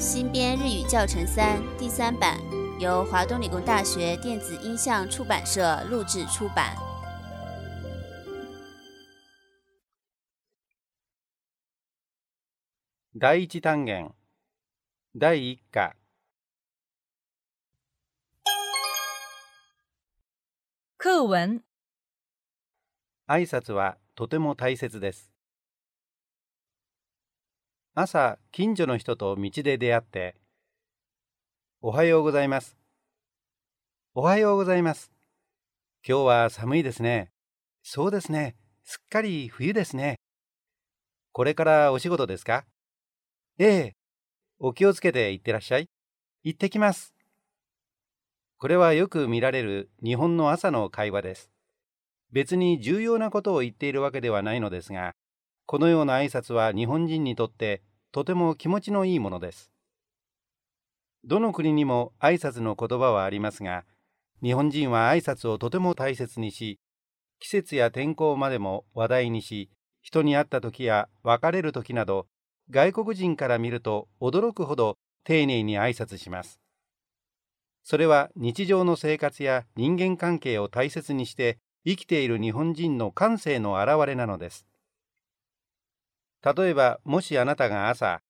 新编日语教程三第三版由华东理工大学电子音像出版社录制出版。第一単元第一課课文。挨拶はとても大切です朝近所の人と道で出会って「おはようございます」「おはようございます」「今日は寒いですね」「そうですね。すっかり冬ですね」「これからお仕事ですか?」「ええ。お気をつけていってらっしゃい」「行ってきます」これはよく見られる日本の朝の会話です。別に重要なことを言っているわけではないのですがこのような挨拶は日本人にとってとても気持ちのいいものです。どの国にも挨拶の言葉はありますが、日本人は挨拶をとても大切にし、季節や天候までも話題にし、人に会った時や別れる時など、外国人から見ると驚くほど丁寧に挨拶します。それは日常の生活や人間関係を大切にして生きている日本人の感性の表れなのです。例えば、もしあなたが朝、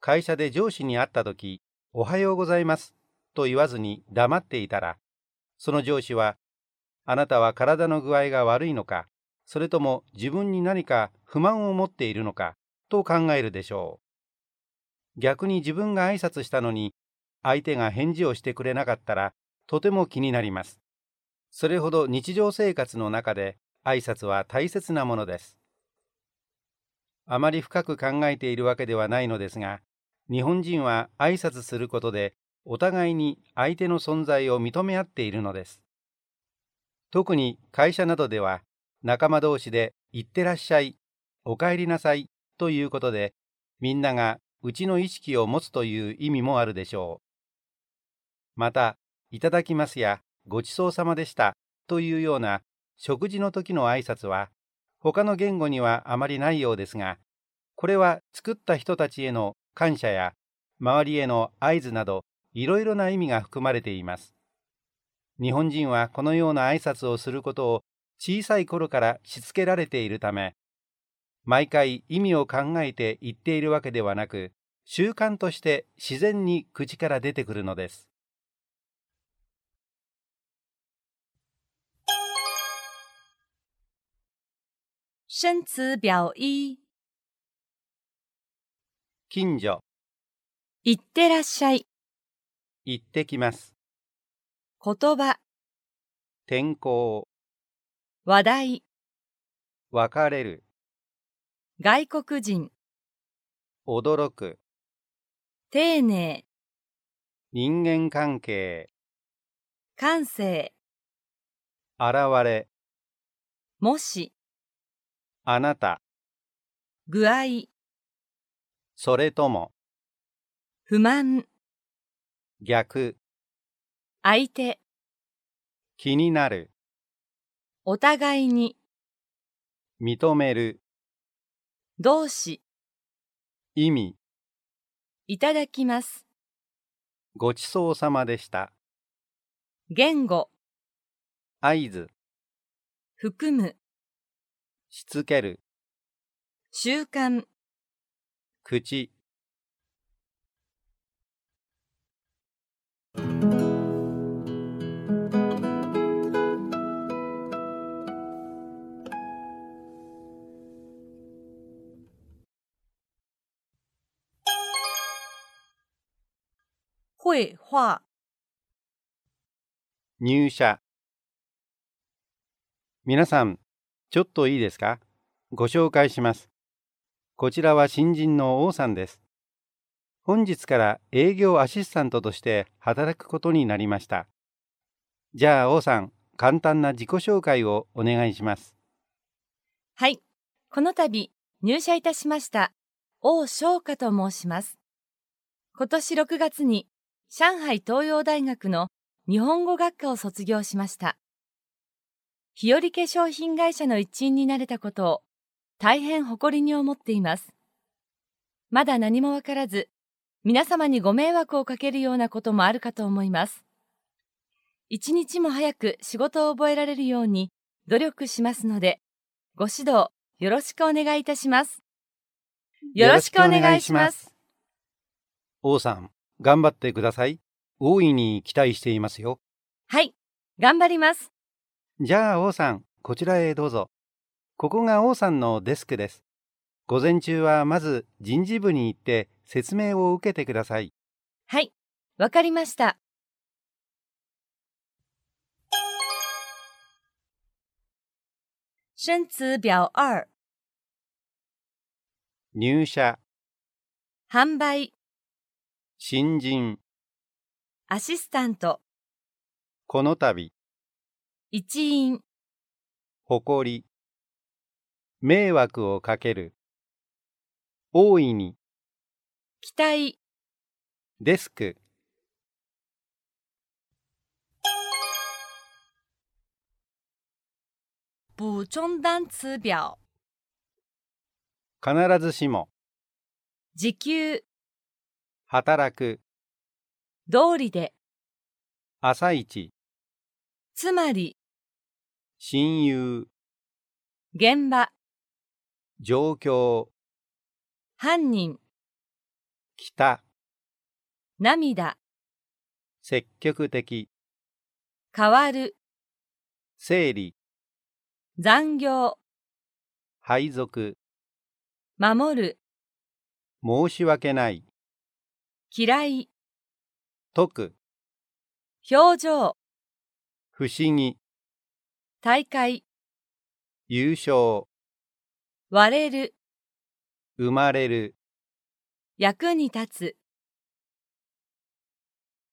会社で上司に会ったとき、おはようございますと言わずに黙っていたら、その上司は、あなたは体の具合が悪いのか、それとも自分に何か不満を持っているのかと考えるでしょう。逆に自分が挨拶したのに、相手が返事をしてくれなかったら、とても気になります。それほど日常生活の中で挨拶は大切なものです。あまり深く考えているわけではないのですが、日本人は挨拶することでお互いに相手の存在を認め合っているのです。特に会社などでは仲間同士で行ってらっしゃい、お帰りなさいということでみんながうちの意識を持つという意味もあるでしょう。また、いただきますやごちそうさまでしたというような食事の時の挨拶は他の言語にはあまりないようですが、これは作った人たちへの感謝や周りへの合図などいろいろな意味が含まれています。日本人はこのような挨拶をすることを小さい頃からしつけられているため、毎回意味を考えて言っているわけではなく、習慣として自然に口から出てくるのです。生词表一。近所、いってらっしゃい。行ってきます。言葉、天候、話題、別れる、外国人、驚く、丁寧、人間関係、感性、現れ、もし、あなた、具合、それとも、不満、逆、相手、気になる、お互いに、認める、動詞、意味、いただきます。ごちそうさまでした。言語、合図、含む、しつける、習慣、口、绘画、入社。皆さん、ちょっといいですか？ご紹介します。こちらは新人の王さんです。本日から営業アシスタントとして働くことになりました。じゃあ王さん、簡単な自己紹介をお願いします。はい。この度、入社いたしました、王翔華と申します。今年6月に、上海東洋大学の日本語学科を卒業しました。日和化粧品会社の一員になれたことを大変誇りに思っています。まだ何もわからず、皆様にご迷惑をかけるようなこともあるかと思います。一日も早く仕事を覚えられるように努力しますので、ご指導よろしくお願いいたします。よろしくお願いします。王さん、頑張ってください。大いに期待していますよ。はい、頑張ります。じゃあ王さん、こちらへどうぞ。ここが王さんのデスクです。午前中はまず人事部に行って説明を受けてください。はい、わかりました。生词表二入社販売新人アシスタントこの度一員。誇り。迷惑をかける。大いに。期待。デスク。補充单詞表。必ずしも。時給。働く。通りで。朝一。つまり親友。現場。状況。犯人。北涙。積極的。変わる。整理。残業。配属。守る。申し訳ない。嫌い。解く。表情。不思議大会。優勝。割れる。生まれる。役に立つ